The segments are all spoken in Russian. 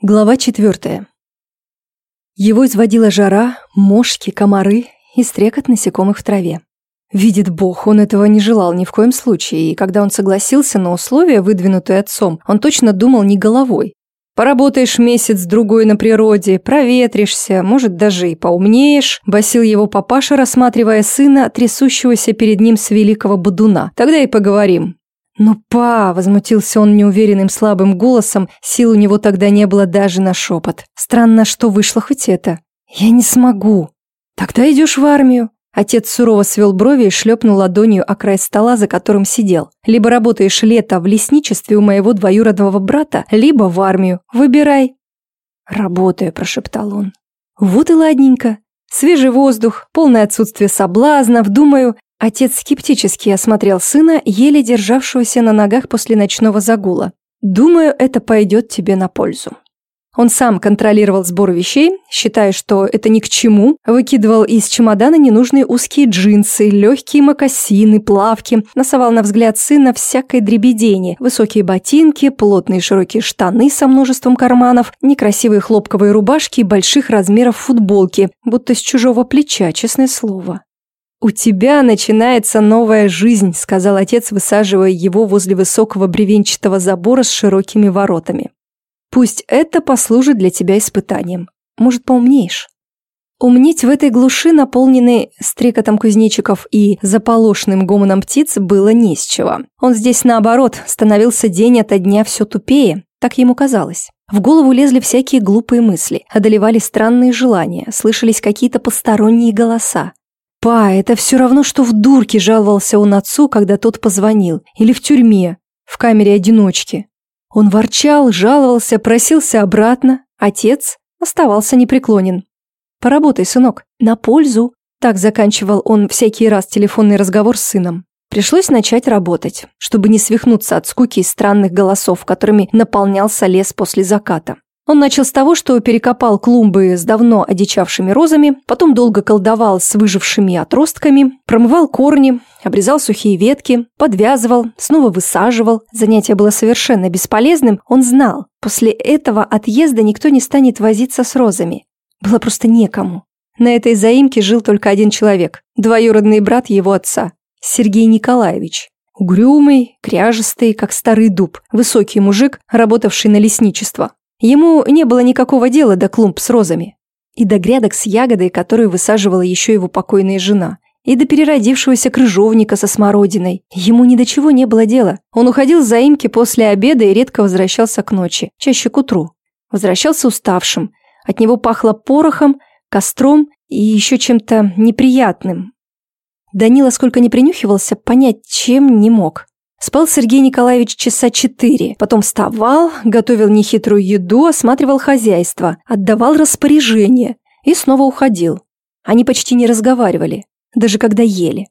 Глава четвертая. Его изводила жара, мошки, комары и стрекот насекомых в траве. Видит Бог, он этого не желал ни в коем случае, и когда он согласился на условия, выдвинутые отцом, он точно думал не головой. «Поработаешь месяц-другой на природе, проветришься, может, даже и поумнеешь», басил его папаша, рассматривая сына, трясущегося перед ним с великого будуна. «Тогда и поговорим. «Ну, па!» – возмутился он неуверенным слабым голосом, сил у него тогда не было даже на шепот. «Странно, что вышло хоть это. Я не смогу. Тогда идешь в армию». Отец сурово свел брови и шлепнул ладонью о край стола, за которым сидел. «Либо работаешь лето в лесничестве у моего двоюродного брата, либо в армию. Выбирай». «Работаю», – прошептал он. «Вот и ладненько. Свежий воздух, полное отсутствие соблазнов. Думаю, Отец скептически осмотрел сына, еле державшегося на ногах после ночного загула. «Думаю, это пойдет тебе на пользу». Он сам контролировал сбор вещей, считая, что это ни к чему, выкидывал из чемодана ненужные узкие джинсы, легкие мокасины, плавки, носовал на взгляд сына всякое дребедение, высокие ботинки, плотные широкие штаны со множеством карманов, некрасивые хлопковые рубашки и больших размеров футболки, будто с чужого плеча, честное слово. «У тебя начинается новая жизнь», — сказал отец, высаживая его возле высокого бревенчатого забора с широкими воротами. «Пусть это послужит для тебя испытанием. Может, поумнеешь?» Умнеть в этой глуши, наполненной стрекотом кузнечиков и заполошным гомоном птиц, было не с чего. Он здесь, наоборот, становился день ото дня все тупее, так ему казалось. В голову лезли всякие глупые мысли, одолевали странные желания, слышались какие-то посторонние голоса. «Па, это все равно, что в дурке жаловался он отцу, когда тот позвонил. Или в тюрьме, в камере одиночки. Он ворчал, жаловался, просился обратно. Отец оставался непреклонен. «Поработай, сынок, на пользу». Так заканчивал он всякий раз телефонный разговор с сыном. Пришлось начать работать, чтобы не свихнуться от скуки и странных голосов, которыми наполнялся лес после заката. Он начал с того, что перекопал клумбы с давно одичавшими розами, потом долго колдовал с выжившими отростками, промывал корни, обрезал сухие ветки, подвязывал, снова высаживал. Занятие было совершенно бесполезным, он знал. После этого отъезда никто не станет возиться с розами. Было просто некому. На этой заимке жил только один человек, двоюродный брат его отца, Сергей Николаевич. Угрюмый, кряжестый, как старый дуб, высокий мужик, работавший на лесничество. Ему не было никакого дела до клумб с розами. И до грядок с ягодой, которую высаживала еще его покойная жена. И до переродившегося крыжовника со смородиной. Ему ни до чего не было дела. Он уходил с заимки после обеда и редко возвращался к ночи, чаще к утру. Возвращался уставшим. От него пахло порохом, костром и еще чем-то неприятным. Данила, сколько не принюхивался, понять, чем не мог. Спал Сергей Николаевич часа четыре, потом вставал, готовил нехитрую еду, осматривал хозяйство, отдавал распоряжение и снова уходил. Они почти не разговаривали, даже когда ели.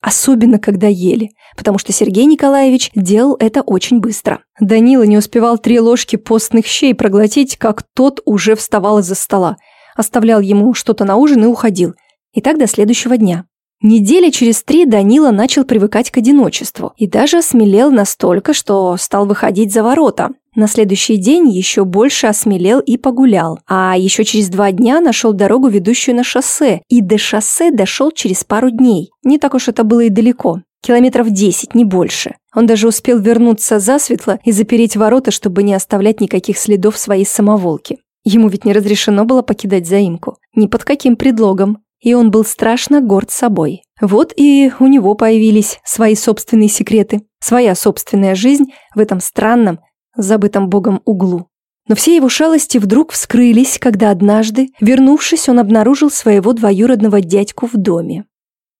Особенно, когда ели, потому что Сергей Николаевич делал это очень быстро. Данила не успевал три ложки постных щей проглотить, как тот уже вставал из-за стола, оставлял ему что-то на ужин и уходил. И так до следующего дня. Недели через три Данила начал привыкать к одиночеству и даже осмелел настолько, что стал выходить за ворота. На следующий день еще больше осмелел и погулял, а еще через два дня нашел дорогу, ведущую на шоссе, и до шоссе дошел через пару дней. Не так уж это было и далеко. Километров десять, не больше. Он даже успел вернуться засветло и запереть ворота, чтобы не оставлять никаких следов своей самоволки. Ему ведь не разрешено было покидать заимку. Ни под каким предлогом и он был страшно горд собой. Вот и у него появились свои собственные секреты, своя собственная жизнь в этом странном, забытом богом углу. Но все его шалости вдруг вскрылись, когда однажды, вернувшись, он обнаружил своего двоюродного дядьку в доме.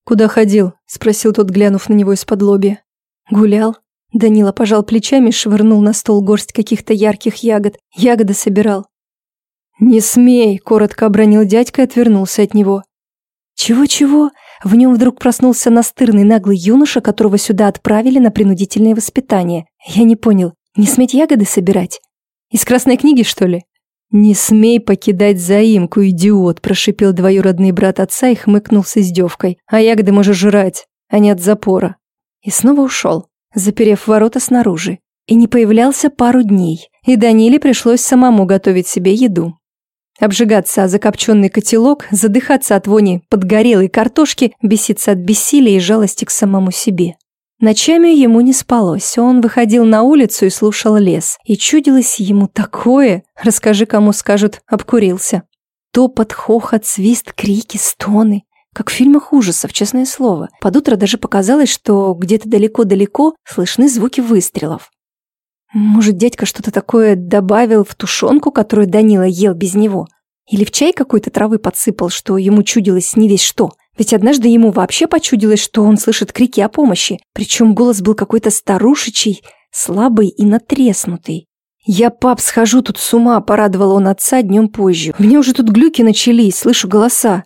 «Куда ходил?» – спросил тот, глянув на него из-под лоби. «Гулял». Данила пожал плечами, швырнул на стол горсть каких-то ярких ягод. Ягоды собирал. «Не смей!» – коротко обронил дядька и отвернулся от него. Чего-чего? В нем вдруг проснулся настырный наглый юноша, которого сюда отправили на принудительное воспитание. Я не понял, не сметь ягоды собирать? Из красной книги, что ли? «Не смей покидать заимку, идиот!» – прошипел двоюродный брат отца и хмыкнул с издевкой. «А ягоды можешь жрать, а не от запора». И снова ушел, заперев ворота снаружи. и не появлялся пару дней, и Даниле пришлось самому готовить себе еду. Обжигаться о закопченный котелок, задыхаться от вони подгорелой картошки, беситься от бессилия и жалости к самому себе. Ночами ему не спалось, он выходил на улицу и слушал лес, и чудилось ему такое, расскажи кому скажут, обкурился. Топот, хохот, свист, крики, стоны. Как в фильмах ужасов, честное слово. Под утро даже показалось, что где-то далеко-далеко слышны звуки выстрелов. Может, дядька что-то такое добавил в тушенку, которую Данила ел без него? Или в чай какой-то травы подсыпал, что ему чудилось не весь что? Ведь однажды ему вообще почудилось, что он слышит крики о помощи, причем голос был какой-то старушечий, слабый и натреснутый. «Я, пап, схожу тут с ума», – порадовал он отца днем позже. «У меня уже тут глюки начались, слышу голоса».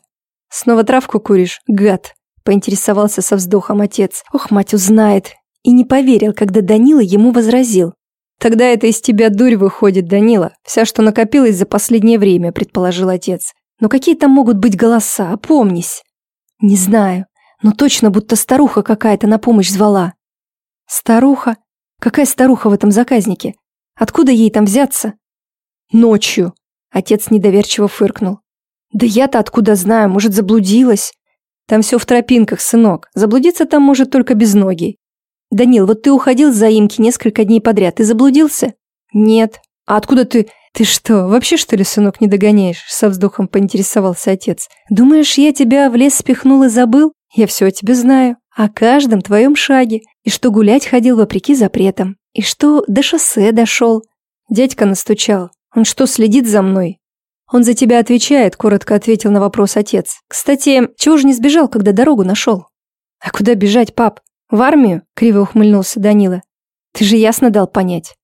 «Снова травку куришь, гад?» – поинтересовался со вздохом отец. «Ох, мать узнает». И не поверил, когда Данила ему возразил. «Тогда это из тебя дурь выходит, Данила. Вся, что накопилось за последнее время», – предположил отец. «Но какие там могут быть голоса? Опомнись». «Не знаю, но точно будто старуха какая-то на помощь звала». «Старуха? Какая старуха в этом заказнике? Откуда ей там взяться?» «Ночью», – отец недоверчиво фыркнул. «Да я-то откуда знаю, может, заблудилась?» «Там все в тропинках, сынок. Заблудиться там может только без ноги. «Данил, вот ты уходил с заимки несколько дней подряд. Ты заблудился?» «Нет». «А откуда ты...» «Ты что, вообще что ли, сынок, не догоняешь?» Со вздохом поинтересовался отец. «Думаешь, я тебя в лес спихнул и забыл? Я все о тебе знаю. О каждом твоем шаге. И что гулять ходил вопреки запретам. И что до шоссе дошел. Дядька настучал. Он что, следит за мной?» «Он за тебя отвечает», – коротко ответил на вопрос отец. «Кстати, чего же не сбежал, когда дорогу нашел?» «А куда бежать, пап? «В армию?» – криво ухмыльнулся Данила. «Ты же ясно дал понять».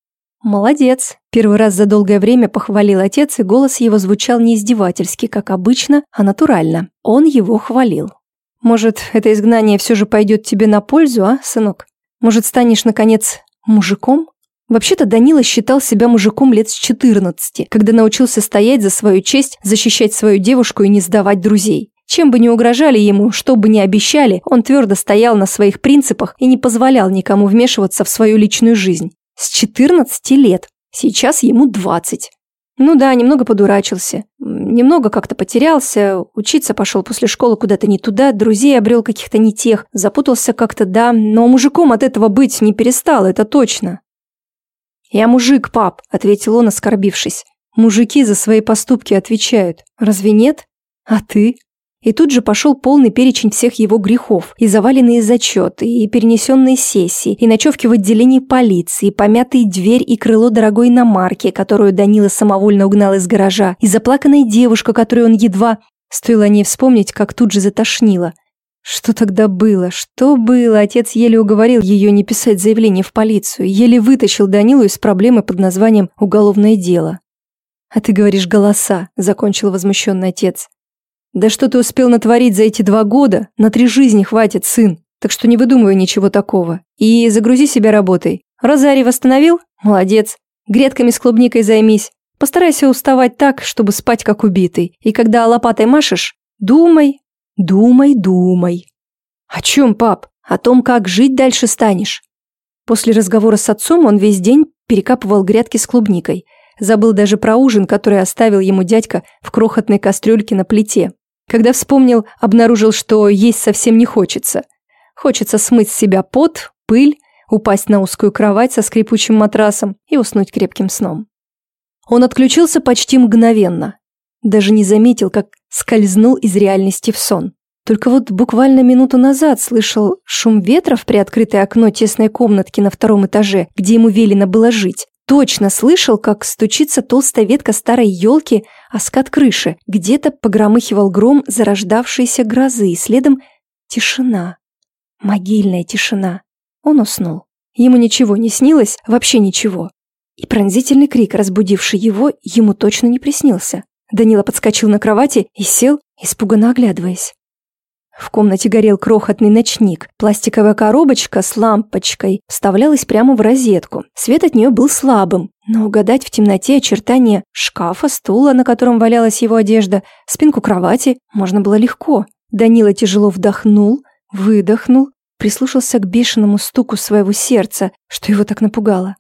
«Молодец!» – первый раз за долгое время похвалил отец, и голос его звучал не издевательски, как обычно, а натурально. Он его хвалил. «Может, это изгнание все же пойдет тебе на пользу, а, сынок? Может, станешь, наконец, мужиком?» Вообще-то Данила считал себя мужиком лет с 14, когда научился стоять за свою честь, защищать свою девушку и не сдавать друзей. Чем бы ни угрожали ему, что бы ни обещали, он твердо стоял на своих принципах и не позволял никому вмешиваться в свою личную жизнь. С 14 лет. Сейчас ему 20. Ну да, немного подурачился. Немного как-то потерялся, учиться пошел после школы куда-то не туда, друзей обрел каких-то не тех, запутался как-то, да, но мужиком от этого быть не перестал, это точно. «Я мужик, пап», — ответил он, оскорбившись. «Мужики за свои поступки отвечают. Разве нет? А ты?» И тут же пошел полный перечень всех его грехов, и заваленные зачеты, и перенесенные сессии, и ночевки в отделении полиции, и помятые дверь и крыло дорогой иномарки, которую Данила самовольно угнал из гаража, и заплаканная девушка, которую он едва... Стоило о ней вспомнить, как тут же затошнило. Что тогда было? Что было? Отец еле уговорил ее не писать заявление в полицию, еле вытащил Данилу из проблемы под названием «уголовное дело». «А ты говоришь голоса», — закончил возмущенный отец. Да что ты успел натворить за эти два года? На три жизни хватит, сын. Так что не выдумывай ничего такого. И загрузи себя работой. Розарий восстановил? Молодец. Грядками с клубникой займись. Постарайся уставать так, чтобы спать как убитый. И когда лопатой машешь, думай, думай, думай. О чем, пап? О том, как жить дальше станешь. После разговора с отцом он весь день перекапывал грядки с клубникой. Забыл даже про ужин, который оставил ему дядька в крохотной кастрюльке на плите. Когда вспомнил, обнаружил, что есть совсем не хочется. Хочется смыть с себя пот, пыль, упасть на узкую кровать со скрипучим матрасом и уснуть крепким сном. Он отключился почти мгновенно. Даже не заметил, как скользнул из реальности в сон. Только вот буквально минуту назад слышал шум ветра в приоткрытое окно тесной комнатки на втором этаже, где ему велено было жить. Точно слышал, как стучится толстая ветка старой елки о скат крыши. Где-то погромыхивал гром зарождавшейся грозы, и следом тишина. Могильная тишина. Он уснул. Ему ничего не снилось, вообще ничего. И пронзительный крик, разбудивший его, ему точно не приснился. Данила подскочил на кровати и сел, испуганно оглядываясь. В комнате горел крохотный ночник. Пластиковая коробочка с лампочкой вставлялась прямо в розетку. Свет от нее был слабым, но угадать в темноте очертания шкафа, стула, на котором валялась его одежда, спинку кровати можно было легко. Данила тяжело вдохнул, выдохнул, прислушался к бешеному стуку своего сердца, что его так напугало.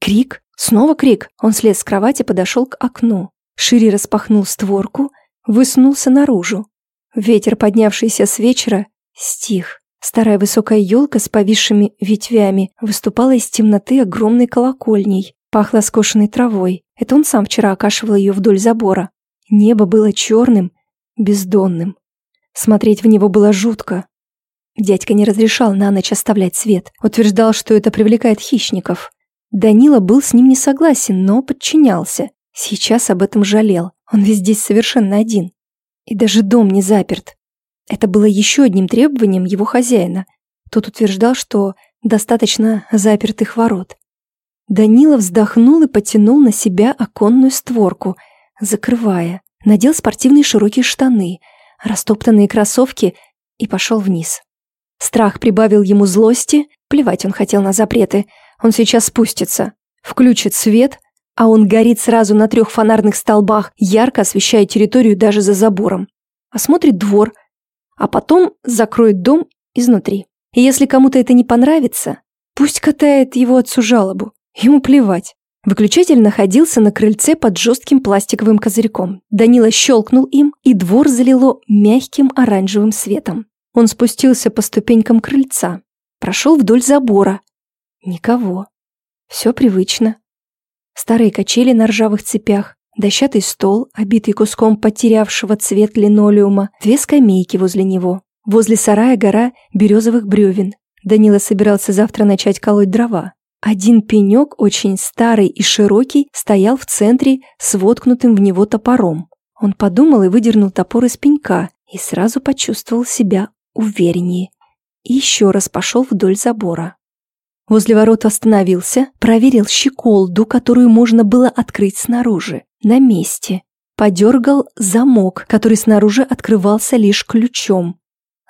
Крик, снова крик. Он слез с кровати, подошел к окну. Шире распахнул створку, высунулся наружу. Ветер, поднявшийся с вечера, стих. Старая высокая елка с повисшими ветвями выступала из темноты огромной колокольней. Пахло скошенной травой. Это он сам вчера окашивал ее вдоль забора. Небо было черным, бездонным. Смотреть в него было жутко. Дядька не разрешал на ночь оставлять свет. Утверждал, что это привлекает хищников. Данила был с ним не согласен, но подчинялся. Сейчас об этом жалел. Он ведь здесь совершенно один. И даже дом не заперт. Это было еще одним требованием его хозяина. Тот утверждал, что достаточно запертых ворот. Данила вздохнул и потянул на себя оконную створку, закрывая. Надел спортивные широкие штаны, растоптанные кроссовки и пошел вниз. Страх прибавил ему злости, плевать он хотел на запреты. Он сейчас спустится, включит свет, а он горит сразу на трех фонарных столбах, ярко освещая территорию даже за забором. Осмотрит двор, а потом закроет дом изнутри. И если кому-то это не понравится, пусть катает его отцу жалобу. Ему плевать. Выключатель находился на крыльце под жестким пластиковым козырьком. Данила щелкнул им, и двор залило мягким оранжевым светом. Он спустился по ступенькам крыльца, прошел вдоль забора. Никого. Все привычно. Старые качели на ржавых цепях, дощатый стол, обитый куском потерявшего цвет линолеума, две скамейки возле него. Возле сарая гора березовых бревен. Данила собирался завтра начать колоть дрова. Один пенек, очень старый и широкий, стоял в центре с воткнутым в него топором. Он подумал и выдернул топор из пенька и сразу почувствовал себя увереннее. И еще раз пошел вдоль забора. Возле ворот остановился, проверил щеколду, которую можно было открыть снаружи. На месте. Подергал замок, который снаружи открывался лишь ключом.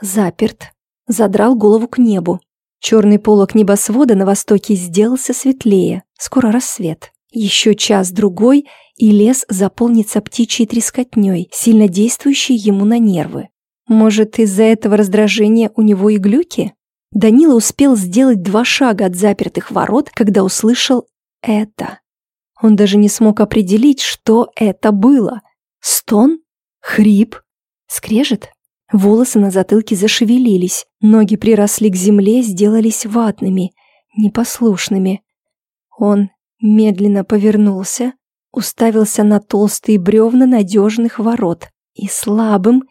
Заперт. Задрал голову к небу. Черный полог небосвода на востоке сделался светлее. Скоро рассвет. Еще час-другой, и лес заполнится птичьей трескотней, сильно действующей ему на нервы. Может, из-за этого раздражения у него и глюки? Данила успел сделать два шага от запертых ворот, когда услышал это. Он даже не смог определить, что это было. Стон? Хрип? Скрежет? Волосы на затылке зашевелились, ноги приросли к земле, сделались ватными, непослушными. Он медленно повернулся, уставился на толстые бревна надежных ворот и слабым,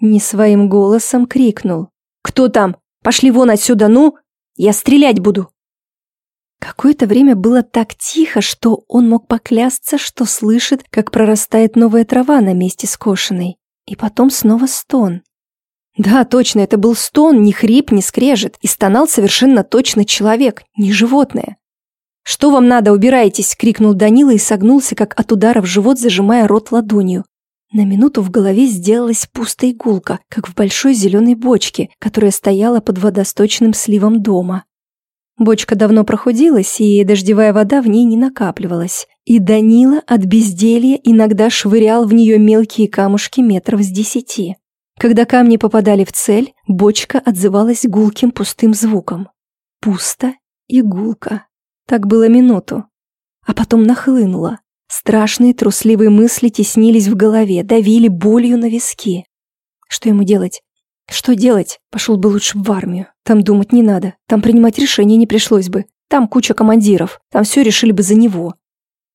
не своим голосом крикнул. «Кто там? Пошли вон отсюда, ну! Я стрелять буду!» Какое-то время было так тихо, что он мог поклясться, что слышит, как прорастает новая трава на месте скошенной. И потом снова стон. Да, точно, это был стон, не хрип, не скрежет. И стонал совершенно точно человек, не животное. «Что вам надо, убирайтесь!» — крикнул Данила и согнулся, как от удара в живот, зажимая рот ладонью. На минуту в голове сделалась пустая игулка, как в большой зеленой бочке, которая стояла под водосточным сливом дома. Бочка давно прохудилась, и дождевая вода в ней не накапливалась. И Данила от безделья иногда швырял в нее мелкие камушки метров с десяти. Когда камни попадали в цель, бочка отзывалась гулким пустым звуком. Пусто и гулко. Так было минуту. А потом нахлынуло. Страшные трусливые мысли теснились в голове, давили болью на виски. Что ему делать? Что делать? Пошел бы лучше в армию. Там думать не надо. Там принимать решения не пришлось бы. Там куча командиров. Там все решили бы за него.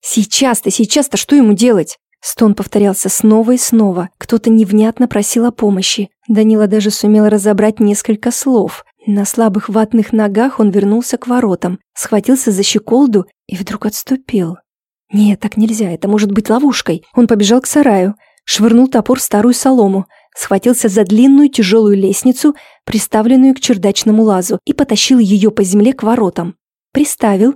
Сейчас-то, сейчас-то что ему делать? Стон повторялся снова и снова. Кто-то невнятно просил о помощи. Данила даже сумел разобрать несколько слов. На слабых ватных ногах он вернулся к воротам, схватился за щеколду и вдруг отступил. Нет, так нельзя, это может быть ловушкой. Он побежал к сараю, швырнул топор в старую солому, схватился за длинную тяжелую лестницу, приставленную к чердачному лазу, и потащил ее по земле к воротам. Приставил,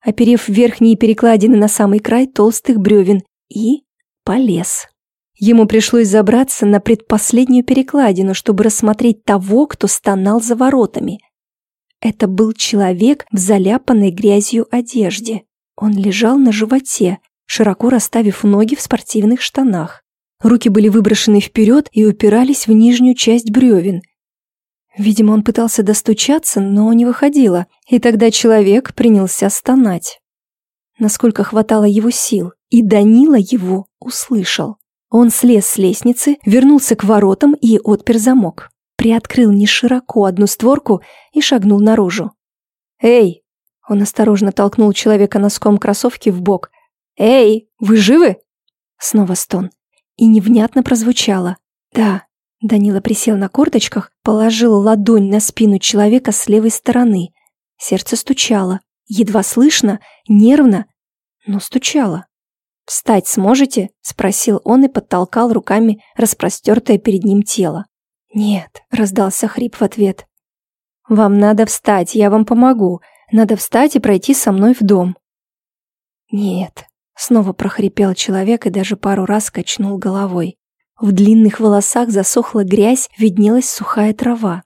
оперев верхние перекладины на самый край толстых бревен, и полез. Ему пришлось забраться на предпоследнюю перекладину, чтобы рассмотреть того, кто стонал за воротами. Это был человек в заляпанной грязью одежде. Он лежал на животе, широко расставив ноги в спортивных штанах. Руки были выброшены вперед и упирались в нижнюю часть бревен. Видимо, он пытался достучаться, но не выходило, и тогда человек принялся стонать. насколько хватало его сил, и Данила его услышал. Он слез с лестницы, вернулся к воротам и отпер замок. Приоткрыл не широко одну створку и шагнул наружу. «Эй!» Он осторожно толкнул человека носком кроссовки в бок. «Эй, вы живы?» Снова стон. И невнятно прозвучало. «Да». Данила присел на корточках, положил ладонь на спину человека с левой стороны. Сердце стучало. Едва слышно, нервно, но стучало. «Встать сможете?» – спросил он и подтолкал руками распростертое перед ним тело. «Нет», – раздался хрип в ответ. «Вам надо встать, я вам помогу. Надо встать и пройти со мной в дом». «Нет», – снова прохрипел человек и даже пару раз качнул головой. В длинных волосах засохла грязь, виднелась сухая трава.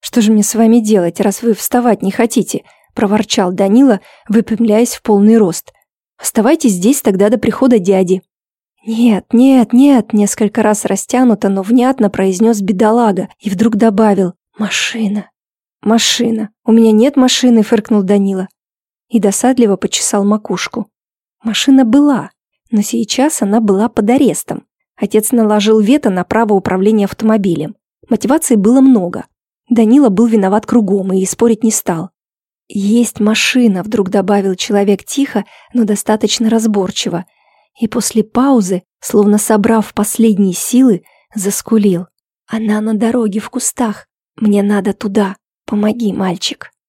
«Что же мне с вами делать, раз вы вставать не хотите?» – проворчал Данила, выпрямляясь в полный рост. Оставайтесь здесь тогда до прихода дяди». «Нет, нет, нет», несколько раз растянуто, но внятно произнес бедолага и вдруг добавил «машина». «Машина. У меня нет машины», фыркнул Данила. И досадливо почесал макушку. Машина была, но сейчас она была под арестом. Отец наложил вето на право управления автомобилем. Мотиваций было много. Данила был виноват кругом и спорить не стал. «Есть машина», — вдруг добавил человек тихо, но достаточно разборчиво. И после паузы, словно собрав последние силы, заскулил. «Она на дороге в кустах. Мне надо туда. Помоги, мальчик».